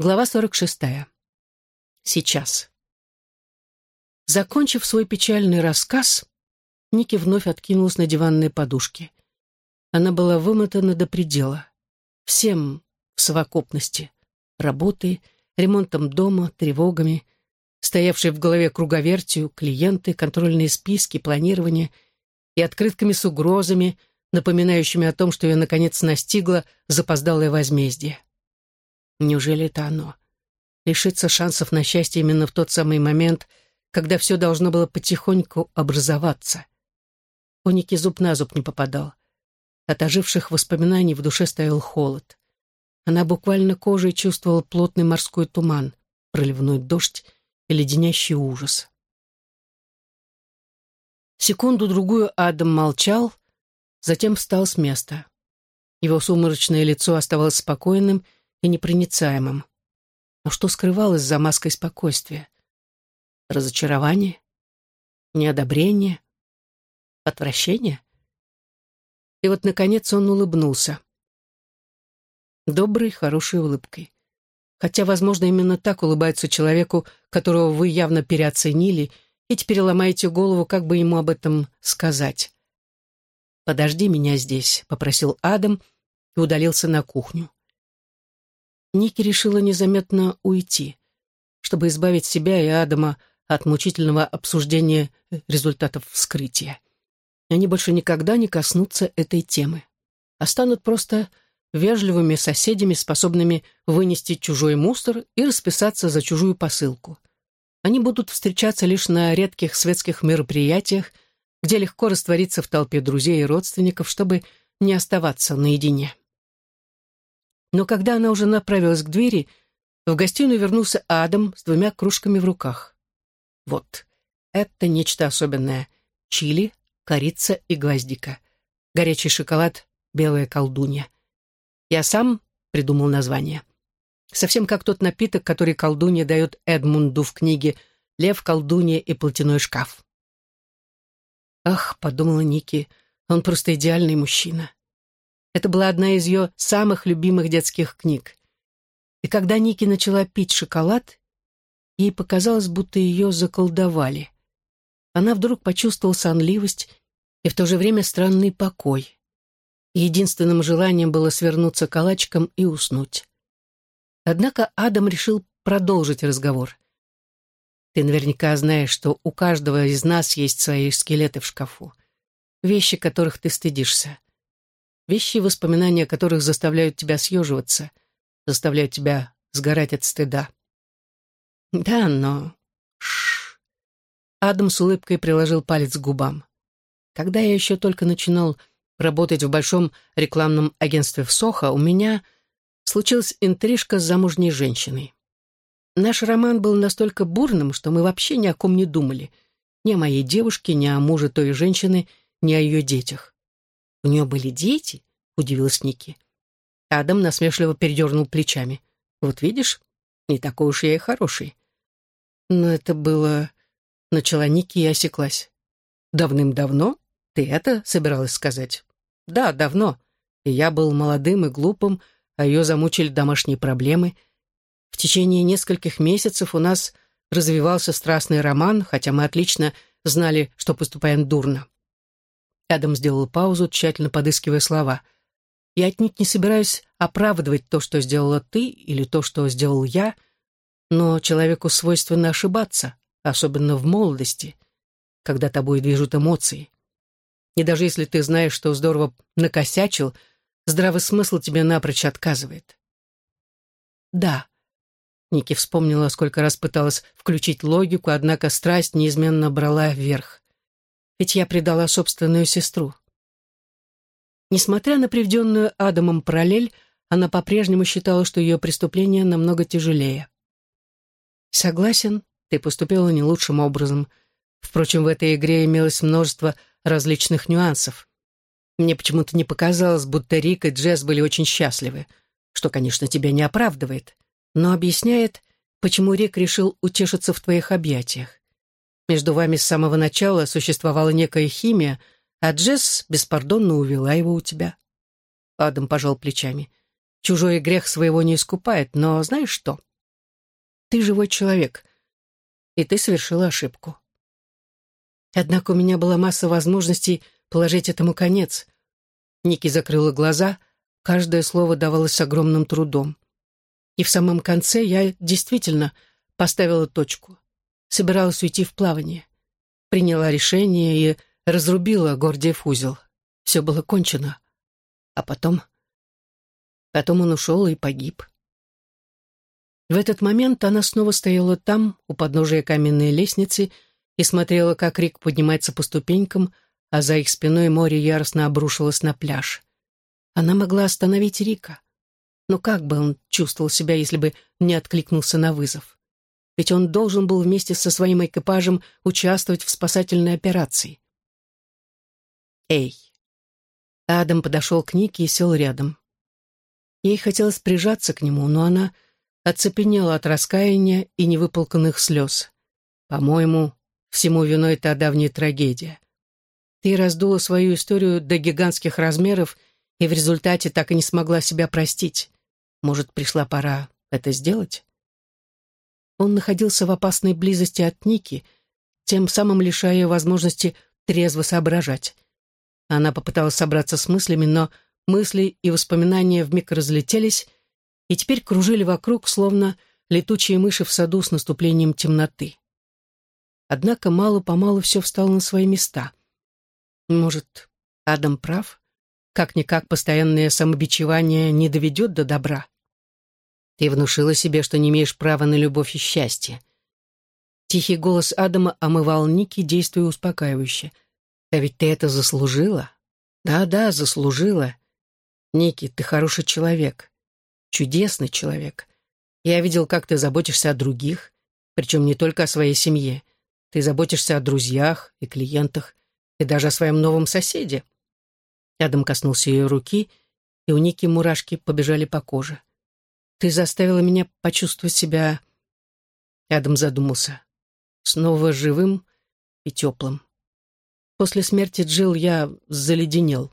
Глава 46. Сейчас. Закончив свой печальный рассказ, Ники вновь откинулась на диванные подушки. Она была вымотана до предела. Всем в совокупности. Работой, ремонтом дома, тревогами, стоявшей в голове круговертью, клиенты, контрольные списки, планирование и открытками с угрозами, напоминающими о том, что ее наконец настигло запоздалое возмездие. Неужели это оно? Лишиться шансов на счастье именно в тот самый момент, когда все должно было потихоньку образоваться. У Ники зуб на зуб не попадал. От оживших воспоминаний в душе стоял холод. Она буквально кожей чувствовала плотный морской туман, проливной дождь и леденящий ужас. Секунду-другую Адам молчал, затем встал с места. Его сумрачное лицо оставалось спокойным и непроницаемым. Но что скрывалось за маской спокойствия? Разочарование? Неодобрение? Отвращение? И вот, наконец, он улыбнулся. Доброй, хорошей улыбкой. Хотя, возможно, именно так улыбается человеку, которого вы явно переоценили, и теперь ломаете голову, как бы ему об этом сказать. «Подожди меня здесь», — попросил Адам и удалился на кухню. Ники решила незаметно уйти, чтобы избавить себя и Адама от мучительного обсуждения результатов вскрытия. Они больше никогда не коснутся этой темы, а станут просто вежливыми соседями, способными вынести чужой мусор и расписаться за чужую посылку. Они будут встречаться лишь на редких светских мероприятиях, где легко раствориться в толпе друзей и родственников, чтобы не оставаться наедине. Но когда она уже направилась к двери, в гостиную вернулся Адам с двумя кружками в руках. Вот, это нечто особенное. Чили, корица и гвоздика. Горячий шоколад, белая колдунья. Я сам придумал название. Совсем как тот напиток, который колдунья дает Эдмунду в книге «Лев, колдунья и платяной шкаф». «Ах», — подумала Ники, — «он просто идеальный мужчина». Это была одна из ее самых любимых детских книг. И когда Ники начала пить шоколад, ей показалось, будто ее заколдовали. Она вдруг почувствовала сонливость и в то же время странный покой. единственным желанием было свернуться калачиком и уснуть. Однако Адам решил продолжить разговор. «Ты наверняка знаешь, что у каждого из нас есть свои скелеты в шкафу, вещи, которых ты стыдишься. Вещи, воспоминания которых заставляют тебя съеживаться, заставляют тебя сгорать от стыда. Да, но... Шш. Адам с улыбкой приложил палец к губам. Когда я еще только начинал работать в большом рекламном агентстве в Сохо, у меня случилась интрижка с замужней женщиной. Наш роман был настолько бурным, что мы вообще ни о ком не думали. Ни о моей девушке, ни о муже той женщины, ни о ее детях. «У нее были дети?» — удивилась Ники. Адам насмешливо передернул плечами. «Вот видишь, не такой уж я и хороший». «Но это было...» — начала Ники и осеклась. «Давным-давно? Ты это собиралась сказать?» «Да, давно. И я был молодым и глупым, а ее замучили домашние проблемы. В течение нескольких месяцев у нас развивался страстный роман, хотя мы отлично знали, что поступаем дурно. Адам сделал паузу, тщательно подыскивая слова. «Я отнюдь не собираюсь оправдывать то, что сделала ты, или то, что сделал я, но человеку свойственно ошибаться, особенно в молодости, когда тобой движут эмоции. И даже если ты знаешь, что здорово накосячил, здравый смысл тебе напрочь отказывает». «Да», Ники вспомнила, сколько раз пыталась включить логику, однако страсть неизменно брала вверх ведь я предала собственную сестру. Несмотря на приведенную Адамом параллель, она по-прежнему считала, что ее преступление намного тяжелее. «Согласен, ты поступила не лучшим образом. Впрочем, в этой игре имелось множество различных нюансов. Мне почему-то не показалось, будто Рик и Джесс были очень счастливы, что, конечно, тебя не оправдывает, но объясняет, почему Рик решил утешиться в твоих объятиях. Между вами с самого начала существовала некая химия, а Джесс беспардонно увела его у тебя. Адам пожал плечами. Чужой грех своего не искупает, но знаешь что? ты живой человек, и ты совершила ошибку. Однако у меня была масса возможностей положить этому конец. Ники закрыла глаза, каждое слово давалось с огромным трудом. И в самом конце я действительно поставила точку. Собиралась уйти в плавание. Приняла решение и разрубила Гордиев узел. Все было кончено. А потом... Потом он ушел и погиб. В этот момент она снова стояла там, у подножия каменной лестницы, и смотрела, как Рик поднимается по ступенькам, а за их спиной море яростно обрушилось на пляж. Она могла остановить Рика. Но как бы он чувствовал себя, если бы не откликнулся на вызов? Ведь он должен был вместе со своим экипажем участвовать в спасательной операции. «Эй!» Адам подошел к Нике и сел рядом. Ей хотелось прижаться к нему, но она оцепенела от раскаяния и невыполканных слез. «По-моему, всему виной та давняя трагедия. Ты раздула свою историю до гигантских размеров и в результате так и не смогла себя простить. Может, пришла пора это сделать?» Он находился в опасной близости от Ники, тем самым лишая ее возможности трезво соображать. Она попыталась собраться с мыслями, но мысли и воспоминания вмиг разлетелись и теперь кружили вокруг, словно летучие мыши в саду с наступлением темноты. Однако мало-помалу все встало на свои места. Может, Адам прав? Как-никак постоянное самобичевание не доведет до добра. Ты внушила себе, что не имеешь права на любовь и счастье. Тихий голос Адама омывал Ники, действуя успокаивающе. А ведь ты это заслужила. Да-да, заслужила. Ники, ты хороший человек. Чудесный человек. Я видел, как ты заботишься о других, причем не только о своей семье. Ты заботишься о друзьях и клиентах, и даже о своем новом соседе. Адам коснулся ее руки, и у Ники мурашки побежали по коже. Ты заставила меня почувствовать себя... Адам задумался. Снова живым и теплым. После смерти Джилл я заледенел.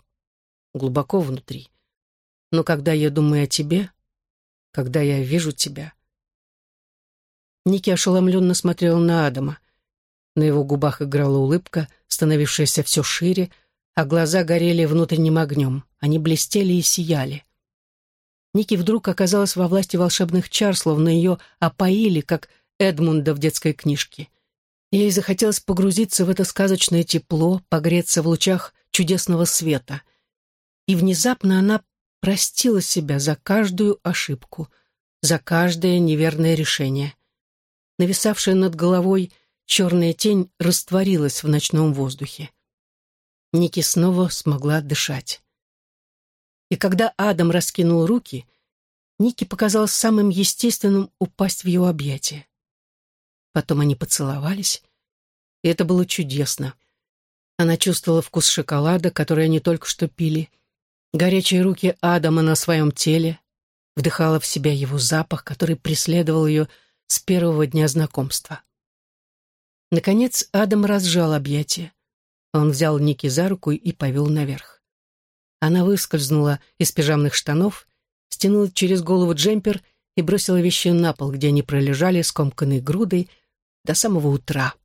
Глубоко внутри. Но когда я думаю о тебе, когда я вижу тебя... Ники ошеломленно смотрел на Адама. На его губах играла улыбка, становившаяся все шире, а глаза горели внутренним огнем. Они блестели и сияли. Ники вдруг оказалась во власти волшебных чар, словно ее опоили, как Эдмунда в детской книжке. Ей захотелось погрузиться в это сказочное тепло, погреться в лучах чудесного света. И внезапно она простила себя за каждую ошибку, за каждое неверное решение. Нависавшая над головой черная тень растворилась в ночном воздухе. Ники снова смогла дышать. И когда Адам раскинул руки, Нике показалось самым естественным упасть в его объятия. Потом они поцеловались, и это было чудесно. Она чувствовала вкус шоколада, который они только что пили, горячие руки Адама на своем теле, вдыхала в себя его запах, который преследовал ее с первого дня знакомства. Наконец Адам разжал объятия. Он взял Ники за руку и повел наверх. Она выскользнула из пижамных штанов, стянула через голову джемпер и бросила вещи на пол, где они пролежали скомканной грудой до самого утра.